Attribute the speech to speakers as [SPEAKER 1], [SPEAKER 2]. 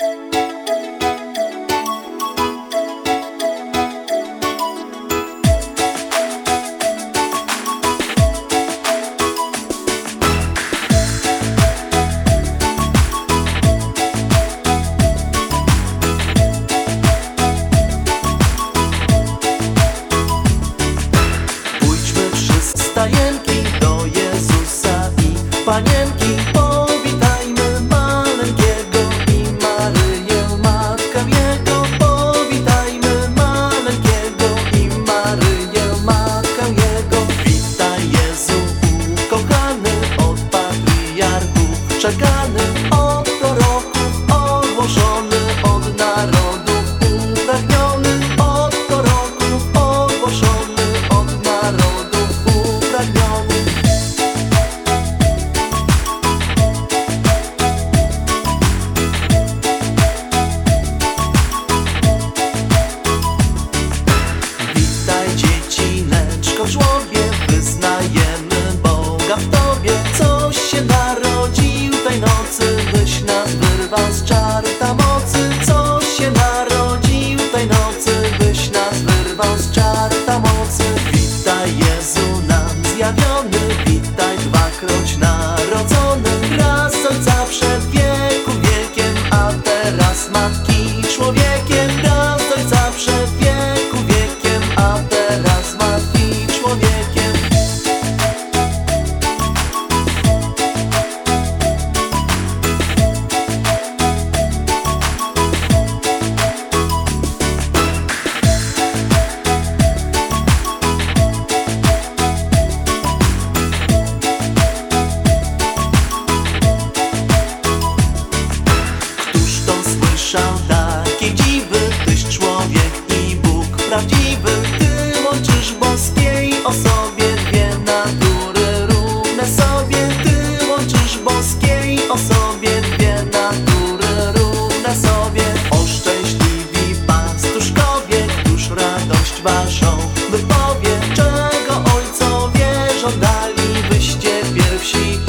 [SPEAKER 1] Música 가면 słyszał takie dziwy Tyś człowiek i Bóg prawdziwy. Ty łączysz boskiej osobie Dwie natury równe sobie. Ty łączysz boskiej osobie Dwie natury równe sobie. Oszczęśliwi pastuszkowie Któż radość waszą wypowie. Czego ojcowie żądali Wyście pierwsi